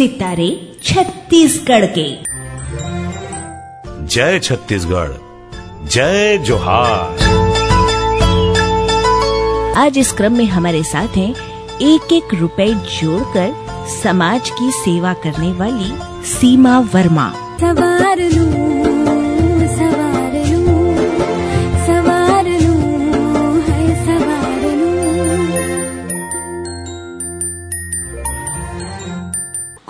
सितारे छत्तीसगढ़ के। जय छत्तीसगढ़ जय जोहार। आज इस क्रम में हमारे साथ हैं एक एक रुपए जोड़कर समाज की सेवा करने वाली सीमा वर्मा। सवार लूँ।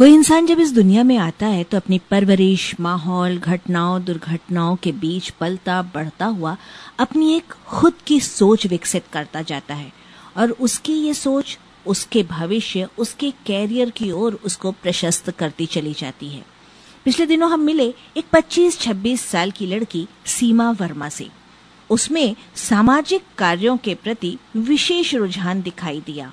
कोई इंसान जब इस दुनिया में आता है तो अपनी परवरिश, माहौल, घटनाओं, दुर्घटनाओं के बीच पलता, बढ़ता हुआ अपनी एक खुद की सोच विकसित करता जाता है। और उसकी ये सोच, उसके भविष्य, उसके कैरियर की ओर उसको प्रशस्त करती चली जाती है। पिछले दिनों हम मिले एक 25-26 साल की लड़की, सीमा वर्मा से। उसमें सामाजिक कार्यों के प्रति विशेष रुझान दिखाई दिया।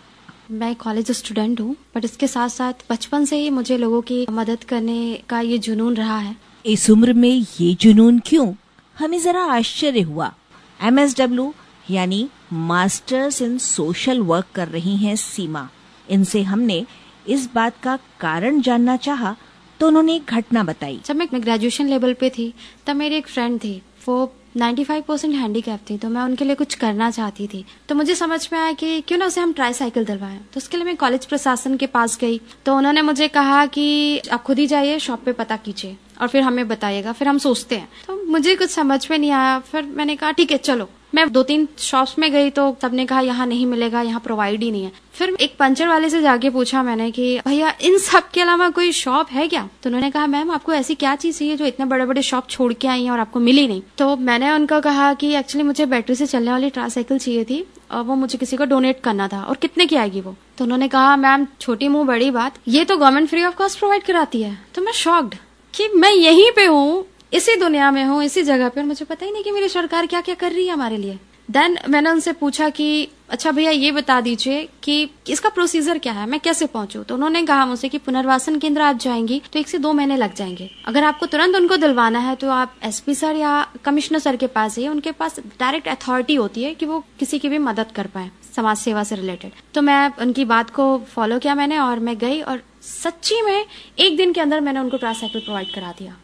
मैं कॉलेज स्टूडेंट हूँ बट इसके साथ साथ बचपन से ही मुझे लोगों की मदद करने का ये जुनून रहा है। इस उम्र में ये जुनून क्यों? हमें जरा आश्चर्य हुआ। एमएसडब्ल्यू यानी मास्टर्स इन सोशल वर्क कर रही हैं सीमा। इनसे हमने इस बात का कारण जानना चाहा तो उन्होंने एक घटना बताई। जब मैं ग्रेजुएशन लेवल पे थी तब मेरी एक फ्रेंड थी वो 95 परसेंट हैंडीकैप थी तो मैं उनके लिए कुछ करना चाहती थी। तो मुझे समझ में आया कि क्यों ना उसे हम ट्राई साइकिल दिलवाएँ। तो उसके लिए मैं कॉलेज प्रशासन के पास गई। तो उन्होंने मुझे कहा कि, आप खुद ही जाइए शॉप पे पता कीजिए और फिर हमें बताइएगा, फिर हम सोचते हैं। तो मुझे कुछ समझ में नहीं आया। फिर मैंने कहा, ठीक है, चलो। मैं दो तीन शॉप्स में गई तो सबने कहा, यहाँ नहीं मिलेगा, यहाँ प्रोवाइड ही नहीं है. फिर एक पंचर वाले से जाके पूछा मैंने कि, भैया, इन सब के अलावा कोई शॉप है क्या? तो उन्होंने कहा, मैम, आपको ऐसी क्या चीज़ चाहिए जो इतने बड़े बड़े शॉप छोड़ के आई है और आपको मिली नहीं? तो मैंने उनका कहा कि एक्चुअली मुझे बैटरी से चलने वाली ट्राईसाइकिल चाहिए थी, और वो मुझे किसी को डोनेट करना था, और कितने की आएगी वो? तो उन्होंने कहा, मैम, छोटी मुँह, बड़ी बात, ये तो government free of cost provide कराती है। तो मैं शॉक्ड कि मैं यहीं पे हूँ इसी दुनिया में हूँ, इसी जगह पे और मुझे पता ही नहीं कि मेरी सरकार क्या क्या कर रही है हमारे लिए। देन मैंने उनसे पूछा कि अच्छा भैया, ये बता दीजिए कि इसका प्रोसीजर क्या है? मैं कैसे पहुंचू? तो उन्होंने कहा मुझसे कि पुनर्वासन केंद्र आप जाएँगी तो एक से दो महीने लग जाएँगे। अगर आपको तुरंत उनको दिलवाना है तो आप एसपी सर या कमिश्नर सर के पास जाइए, उनके पास डायरेक्ट अथॉरिटी होती है कि वो किसी की भी मदद कर पाए, समाज सेवा से रिलेटेड तो मैं उनकी बात को फॉलो किया मैंने और मैं गई और सच्ची में एक दिन के अंदर मैंने उनको ट्राईसाइकिल प्रोवाइड करा दिया।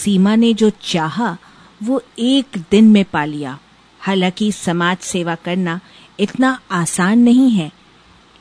सीमा ने जो चाहा वो एक दिन में पा लिया। हालाँकि समाज सेवा करना इतना आसान नहीं है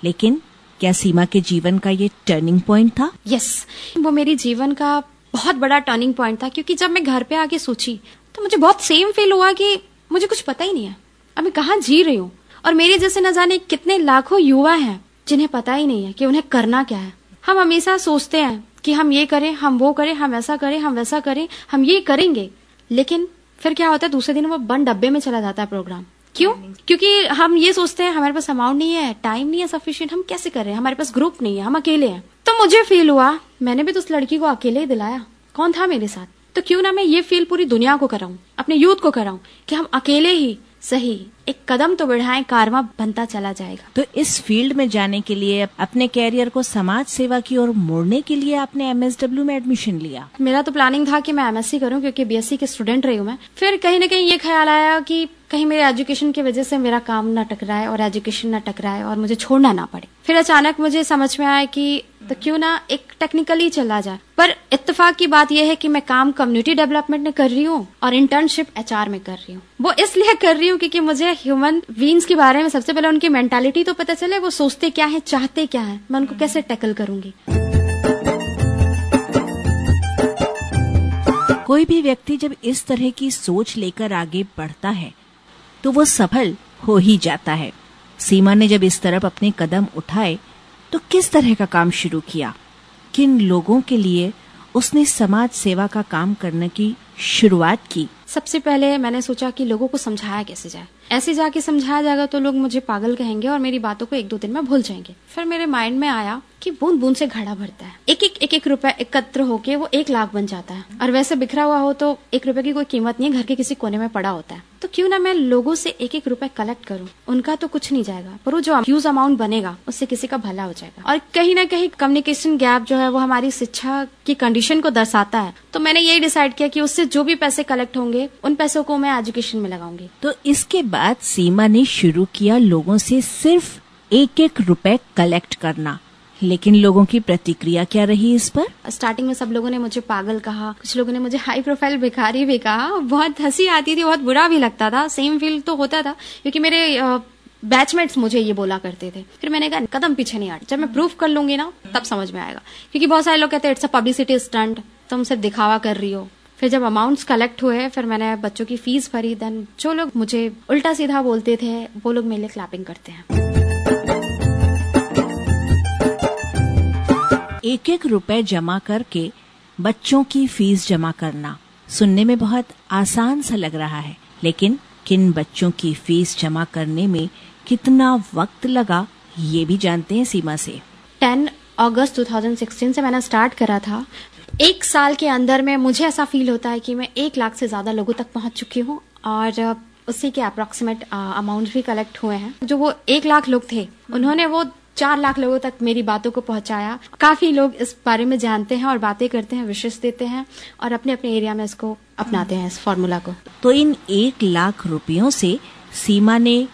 लेकिन क्या सीमा के जीवन का ये टर्निंग पॉइंट था? यस yes, वो मेरे जीवन का बहुत बड़ा टर्निंग पॉइंट था क्योंकि जब मैं घर पे आके सोची तो मुझे बहुत सेम फील हुआ कि मुझे कुछ पता ही नहीं है। अब मैं कहाँ जी रही हूँ? और मेरे जैसे न जाने कितने लाखों युवा हैं जिन्हें पता ही नहीं है कि उन्हें करना क्या है। हम हमेशा सोचते हैं कि हम ये करें हम वो करें हम ऐसा करें हम वैसा करें हम ये करेंगे। लेकिन फिर क्या होता है दूसरे दिन वो बंद डब्बे में चला जाता है प्रोग्राम क्यों? क्योंकि हम ये सोचते हैं हमारे पास अमाउंट नहीं है टाइम नहीं है सफिशियंट हम कैसे कर? रहे हैं हमारे पास ग्रुप नहीं है हम अकेले हैं। तो मुझे फील हुआ मैंने भी तो उस लड़की को अकेले ही दिलाया। कौन था मेरे साथ? तो क्यों ना मैं ये फील पूरी दुनिया को कराऊं अपने यूथ को कराऊं कि हम अकेले ही सही एक कदम तो बढ़ाएँ कारवा बनता चला जाएगा। तो इस फ़ील्ड में जाने के लिए अपने कैरियर को समाज सेवा की ओर मोड़ने के लिए आपने एमएसडब्ल्यू में एडमिशन लिया? मेरा तो प्लानिंग था कि मैं एमएससी करूँ क्योंकि बीएससी के स्टूडेंट रही हूँ मैं। फिर कहीं ना कहीं ये ख्याल आया कि कहीं मेरे एजुकेशन की वजह से मेरा काम न टकराए और एजुकेशन न टकराए और मुझे छोड़ना ना पड़े। फिर अचानक मुझे समझ में आया कि तो क्यों ना एक टेक्निकली चला जाए? पर इत्तेफाक की बात यह है कि मैं काम कम्युनिटी डेवलपमेंट में कर रही हूँ और इंटर्नशिप एचआर में कर रही हूँ। वो इसलिए कर रही हूँ क्योंकि मुझे ह्यूमन बींग्स के बारे में सबसे पहले उनकी मेंटालिटी तो पता चले, वो सोचते क्या है, चाहते क्या है। मैं उनको कैसे टैकल करूँगी? कोई भी व्यक्ति जब इस तरह की सोच लेकर आगे बढ़ता है तो वो सफल हो ही जाता है। सीमा ने जब इस तरफ़ अपने कदम उठाए तो किस तरह का काम शुरू किया? किन लोगों के लिए उसने समाज सेवा का काम करने की शुरुआत की? सबसे पहले मैंने सोचा कि लोगों को समझाया कैसे जाए। ऐसे जाके समझाया जाएगा तो लोग मुझे पागल कहेंगे और मेरी बातों को एक दो दिन में भूल जाएँगे। फिर मेरे माइंड में आया कि बूंद बूंद से घड़ा भरता है। एक एक एक एक रुपए एकत्र होके वो एक लाख बन जाता है। और वैसे बिखरा हुआ हो तो एक रुपए की कोई कीमत नहीं है, घर के किसी कोने में पड़ा होता है। तो क्यों ना मैं लोगों से एक एक रुपए कलेक्ट करूँ? उनका तो कुछ नहीं जाएगा, पर वो जो ह्यूज अमाउंट बनेगा, उससे किसी का भला हो जाएगा। और कहीं ना कहीं कम्युनिकेशन गैप जो है, वो हमारी शिक्षा की कंडीशन को दर्शाता है। तो मैंने यही डिसाइड किया कि उससे जो भी पैसे कलेक्ट होंगे उन पैसों को मैं एजुकेशन में लगाऊँगी। तो इसके बाद सीमा ने शुरू किया लोगों से सिर्फ़ एक एक रुपए कलेक्ट करना। लेकिन लोगों की प्रतिक्रिया क्या रही इस पर? स्टार्टिंग में सब लोगों ने मुझे पागल कहा। कुछ लोगों ने मुझे हाई प्रोफ़ाइल भिखारी भी कहा। बहुत हँसी आती थी बहुत बुरा भी लगता था। सेम फील तो होता था क्योंकि मेरे बैचमेट्स मुझे ये बोला करते थे। फिर मैंने कहा कदम पीछे नहीं हट। जब मैं प्रूफ कर लूँगी ना तब समझ में आएगा। क्योंकि बहुत सारे लोग कहते हैं इट्स अ पब्लिसिटी स्टंट तुम सिर्फ़ दिखावा कर रही हो। फिर जब अमाउंट्स कलेक्ट हुए फिर मैंने बच्चों की फ़ीस भरी देन जो लोग मुझे उल्टा सीधा बोलते थे वो लोग मेरे लिए क्लैपिंग करते हैं। एक एक रुपए जमा करके बच्चों की फ़ीस जमा करना सुनने में बहुत आसान सा लग रहा है लेकिन किन बच्चों की फ़ीस जमा करने में कितना वक्त लगा ये भी जानते हैं सीमा से। 10 अगस्त 2016 से मैंने स्टार्ट करा था। एक साल के अंदर में मुझे ऐसा फील होता है कि मैं एक लाख से ज़्यादा लोगों तक पहुँच चुकी हूँ और उसी के अप्रोक्सीमेट अमाउंट भी कलेक्ट हुए हैं। जो वो एक लाख लोग थे, उन्होंने वो चार लाख लोगों तक मेरी बातों को पहुँचाया। काफ़ी लोग इस बारे में जानते हैं और बातें करते हैं विशेष देते हैं और अपने अपने एरिया में इसको अपनाते हैं, इस फॉर्मूला को। तो इन एक लाख रुपयों से सीमा ने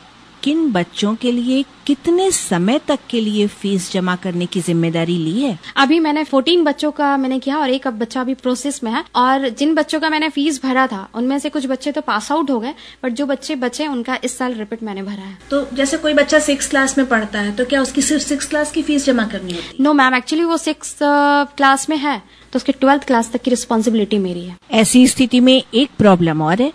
किन बच्चों के लिए कितने समय तक के लिए फ़ीस जमा करने की ज़िम्मेदारी ली है? अभी मैंने 14 बच्चों का मैंने किया और एक अब बच्चा अभी प्रोसेस में है। और जिन बच्चों का मैंने फ़ीस भरा था उनमें से कुछ बच्चे तो पास आउट हो गए बट जो बच्चे बचे उनका इस साल रिपीट मैंने भरा है। तो जैसे कोई बच्चा सिक्स क्लास में पढ़ता है तो क्या उसकी सिर्फ़ सिक्स क्लास की फ़ीस जमा करनी होती नो मैम एक्चुअली वो सिक्स क्लास में है तो उसके ट्वेल्थ क्लास तक की रिस्पॉन्सिबिलिटी मेरी है। है ऐसी स्थिति में एक प्रॉब्लम और है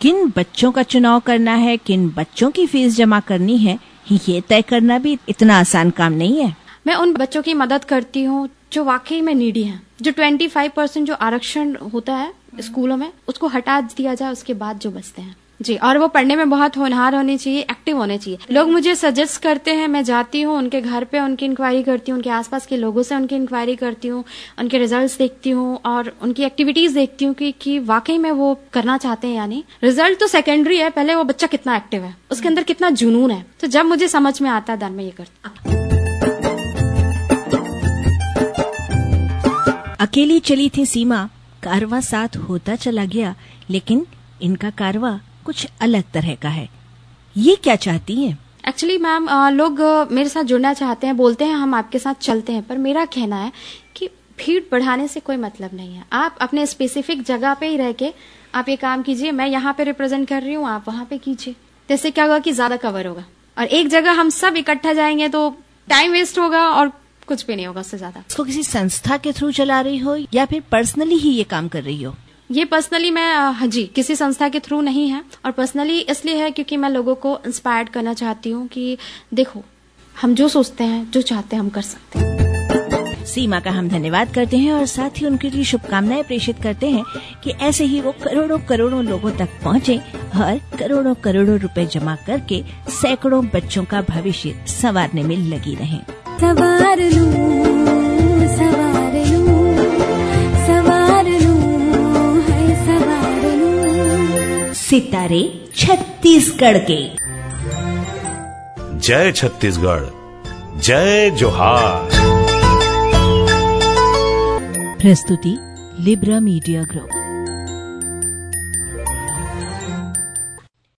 किन बच्चों का चुनाव करना है, किन बच्चों की फ़ीस जमा करनी है, ये तय करना भी इतना आसान काम नहीं है। मैं उन बच्चों की मदद करती हूँ जो वाकई में नीडी हैं, जो 25 परसेंट जो आरक्षण होता है स्कूलों में, उसको हटा दिया जाए, उसके बाद जो बचते हैं। जी और वो पढ़ने में बहुत होनहार होने चाहिए एक्टिव होने चाहिए। लोग मुझे सजेस्ट करते हैं मैं जाती हूँ उनके घर पे उनकी इंक्वायरी करती हूँ उनके आसपास के लोगों से उनकी इंक्वायरी करती हूँ उनके रिजल्ट्स देखती हूँ और उनकी एक्टिविटीज़ देखती हूँ कि, कि वाकई में वो करना चाहते हैं या नहीं। रिज़ल्ट तो सेकेंडरी है पहले वो बच्चा कितना एक्टिव है उसके अंदर कितना जुनून है। तो जब मुझे समझ में आता है देन मैं ये करती अकेली चली थी सीमा कारवा साथ होता चला गया लेकिन इनका कारवा कुछ अलग तरह का है। ये क्या चाहती हैं? एक्चुअली मैम लोग मेरे साथ जुड़ना चाहते हैं बोलते हैं हम आपके साथ चलते हैं पर मेरा कहना है कि भीड़ बढ़ाने से कोई मतलब नहीं है। आप अपने स्पेसिफिक जगह पे ही रह के आप ये काम कीजिए मैं यहाँ पे रिप्रेजेंट कर रही हूँ आप वहाँ पे कीजिए। जैसे क्या होगा कि ज़्यादा कवर होगा। और एक जगह हम सब इकट्ठा जाएँगे तो टाइम वेस्ट होगा और कुछ भी नहीं होगा उससे ज़्यादा। इसको किसी संस्था के थ्रू चला रही हो या फिर पर्सनली ही ये काम कर रही हो? ये पर्सनली मैं हाँ जी किसी संस्था के थ्रू नहीं है और पर्सनली इसलिए है क्योंकि मैं लोगों को इंस्पायर्ड करना चाहती हूँ कि देखो हम जो सोचते हैं जो चाहते हैं हम कर सकते हैं। सीमा का हम धन्यवाद करते हैं और साथ ही उनके लिए शुभकामनाएँ प्रेषित करते हैं कि ऐसे ही वो करोड़ों करोड़ों लोगों तक पहुँचे और करोड़ों करोड़ों रुपए जमा करके सैकड़ों बच्चों का भविष्य संवारने में लगी रहें। सितारे छत्तीसगढ़ के। जय छत्तीसगढ़ जय जोहार। प्रस्तुति लिब्रा मीडिया ग्रुप।